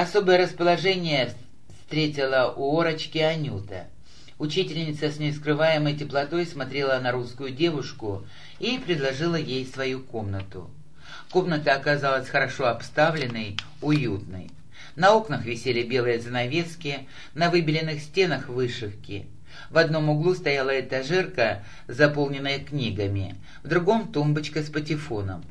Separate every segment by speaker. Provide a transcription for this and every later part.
Speaker 1: Особое расположение встретила у Орочки Анюта. Учительница с нескрываемой теплотой смотрела на русскую девушку и предложила ей свою комнату. Комната оказалась хорошо обставленной, уютной. На окнах висели белые занавески, на выбеленных стенах вышивки. В одном углу стояла этажерка, заполненная книгами, в другом тумбочка с патефоном.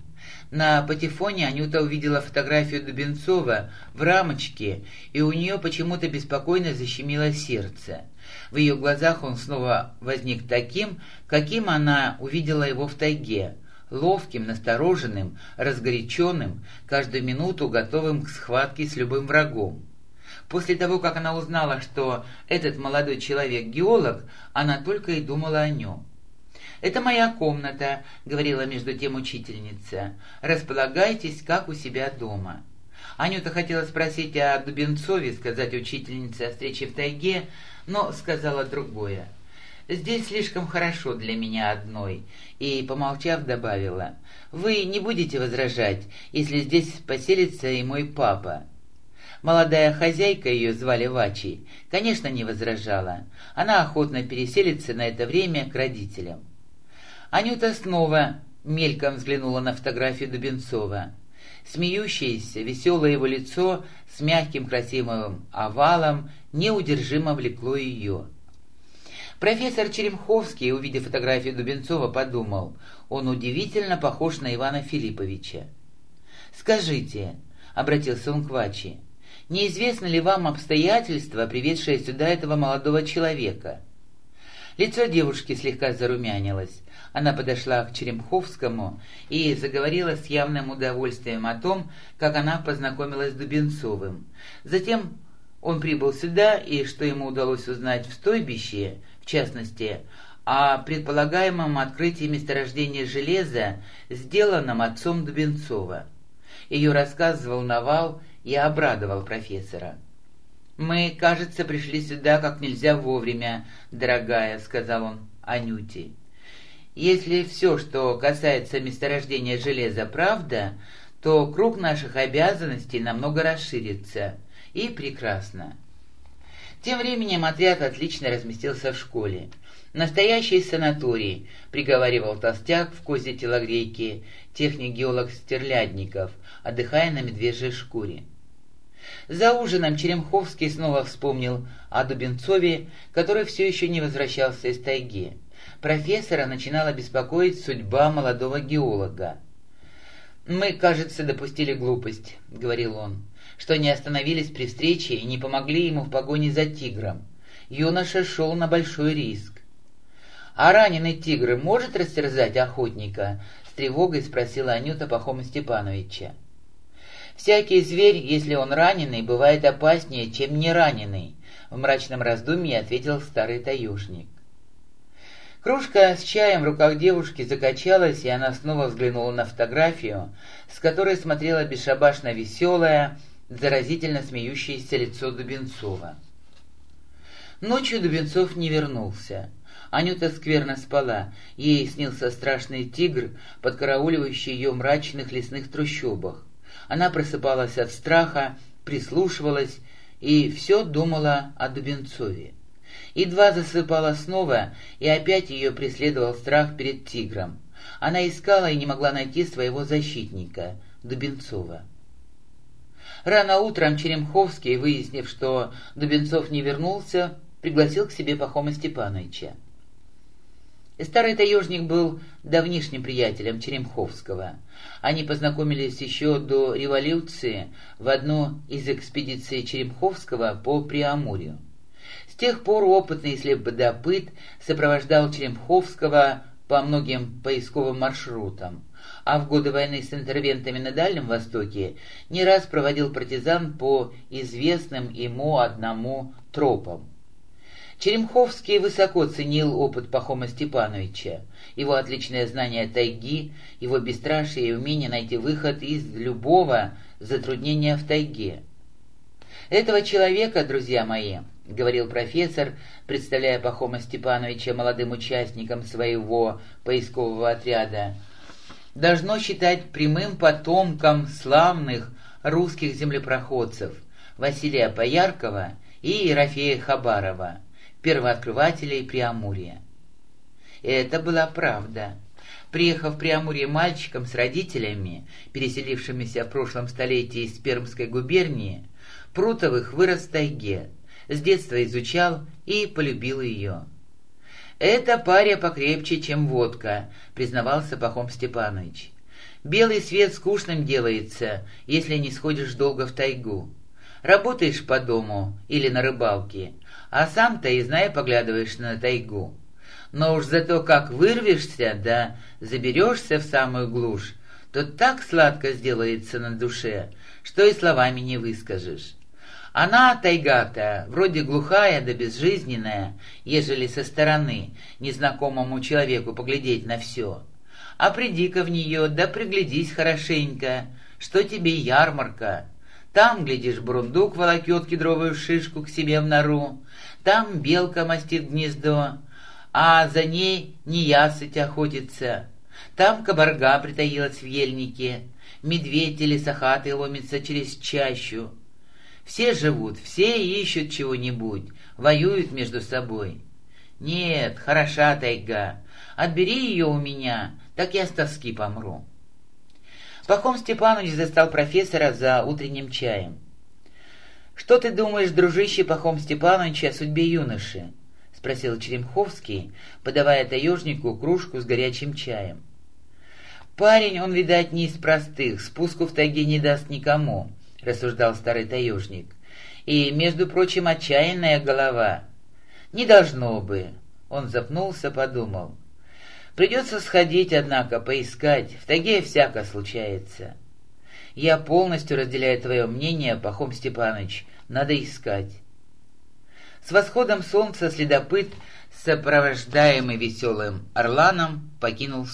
Speaker 1: На патефоне Анюта увидела фотографию Дубенцова в рамочке, и у нее почему-то беспокойно защемило сердце. В ее глазах он снова возник таким, каким она увидела его в тайге, ловким, настороженным, разгоряченным, каждую минуту готовым к схватке с любым врагом. После того, как она узнала, что этот молодой человек геолог, она только и думала о нем. «Это моя комната», — говорила между тем учительница. «Располагайтесь, как у себя дома». Анюта хотела спросить о Дубенцове, сказать учительнице о встрече в тайге, но сказала другое. «Здесь слишком хорошо для меня одной», и, помолчав, добавила. «Вы не будете возражать, если здесь поселится и мой папа?» Молодая хозяйка, ее звали Вачи, конечно, не возражала. Она охотно переселится на это время к родителям. Анюта снова мельком взглянула на фотографию Дубенцова. Смеющееся, веселое его лицо с мягким красивым овалом неудержимо влекло ее. Профессор Черемховский, увидев фотографию Дубенцова, подумал, он удивительно похож на Ивана Филипповича. «Скажите», — обратился он к Вачи, — «неизвестно ли вам обстоятельства, приведшие сюда этого молодого человека?» Лицо девушки слегка зарумянилось. Она подошла к Черемховскому и заговорила с явным удовольствием о том, как она познакомилась с Дубенцовым. Затем он прибыл сюда, и что ему удалось узнать в стойбище, в частности, о предполагаемом открытии месторождения железа, сделанном отцом Дубенцова. Ее рассказ волновал и обрадовал профессора. «Мы, кажется, пришли сюда как нельзя вовремя, дорогая», — сказал он Анюте. «Если все, что касается месторождения железа, правда, то круг наших обязанностей намного расширится. И прекрасно». Тем временем отряд отлично разместился в школе. «Настоящий санаторий», — приговаривал толстяк в козе телогрейки, техник-геолог Стерлядников, отдыхая на медвежьей шкуре. За ужином Черемховский снова вспомнил о Дубенцове, который все еще не возвращался из тайги. Профессора начинала беспокоить судьба молодого геолога. «Мы, кажется, допустили глупость», — говорил он, «что не остановились при встрече и не помогли ему в погоне за тигром. Юноша шел на большой риск». «А раненый тигр может растерзать охотника?» — с тревогой спросила Анюта Пахома Степановича. Всякий зверь, если он раненый, бывает опаснее, чем не раненый, в мрачном раздумье ответил старый таежник. Кружка с чаем в руках девушки закачалась, и она снова взглянула на фотографию, с которой смотрела бесшабашно веселое, заразительно смеющееся лицо Дубенцова. Ночью Дубенцов не вернулся. Анюта скверно спала. Ей снился страшный тигр, подкарауливающий ее в мрачных лесных трущобах. Она просыпалась от страха, прислушивалась и все думала о Дубенцове. Едва засыпала снова, и опять ее преследовал страх перед тигром. Она искала и не могла найти своего защитника, Дубенцова. Рано утром Черемховский, выяснив, что Дубенцов не вернулся, пригласил к себе Пахома Степановича. Старый таежник был давнишним приятелем Черемховского. Они познакомились еще до революции в одну из экспедиций Черемховского по Приамурью. С тех пор опытный следопыт сопровождал Черемховского по многим поисковым маршрутам, а в годы войны с интервентами на Дальнем Востоке не раз проводил партизан по известным ему одному тропам. Черемховский высоко ценил опыт Пахома Степановича, его отличное знание тайги, его бесстрашие и умение найти выход из любого затруднения в тайге. «Этого человека, друзья мои», — говорил профессор, представляя Пахома Степановича молодым участником своего поискового отряда, «должно считать прямым потомком славных русских землепроходцев — Василия Пояркова и Ерофея Хабарова, первооткрывателей Преамурья. Это была правда. Приехав в Преамурье мальчиком с родителями, переселившимися в прошлом столетии из Пермской губернии, Прутовых вырос в тайге, с детства изучал и полюбил ее. «Это паря покрепче, чем водка», — признавался Пахом Степанович. «Белый свет скучным делается, если не сходишь долго в тайгу. Работаешь по дому или на рыбалке, а сам-то и знай поглядываешь на тайгу. Но уж за то, как вырвешься, да заберешься в самую глушь, то так сладко сделается на душе, что и словами не выскажешь. Она, тайга-то, вроде глухая да безжизненная, ежели со стороны незнакомому человеку поглядеть на все. А приди-ка в нее, да приглядись хорошенько, что тебе ярмарка. Там, глядишь, бурундук волокет кедровую шишку к себе в нору, там белка мастит гнездо, а за ней неясыть охотится. Там кабарга притаилась в ельнике, медведь или сахатый ломится через чащу. Все живут, все ищут чего-нибудь, воюют между собой. Нет, хороша тайга. Отбери ее у меня, так я с тоски помру. Пахом Степанович застал профессора за утренним чаем. «Что ты думаешь, дружище Пахом Степанович, о судьбе юноши?» — спросил Черемховский, подавая таежнику кружку с горячим чаем. «Парень, он, видать, не из простых, спуску в тайге не даст никому», — рассуждал старый таежник. «И, между прочим, отчаянная голова. Не должно бы». Он запнулся, подумал. «Придется сходить, однако, поискать. В тайге всяко случается». «Я полностью разделяю твое мнение, Пахом Степаныч. Надо искать». С восходом солнца следопыт, сопровождаемый веселым орланом, покинул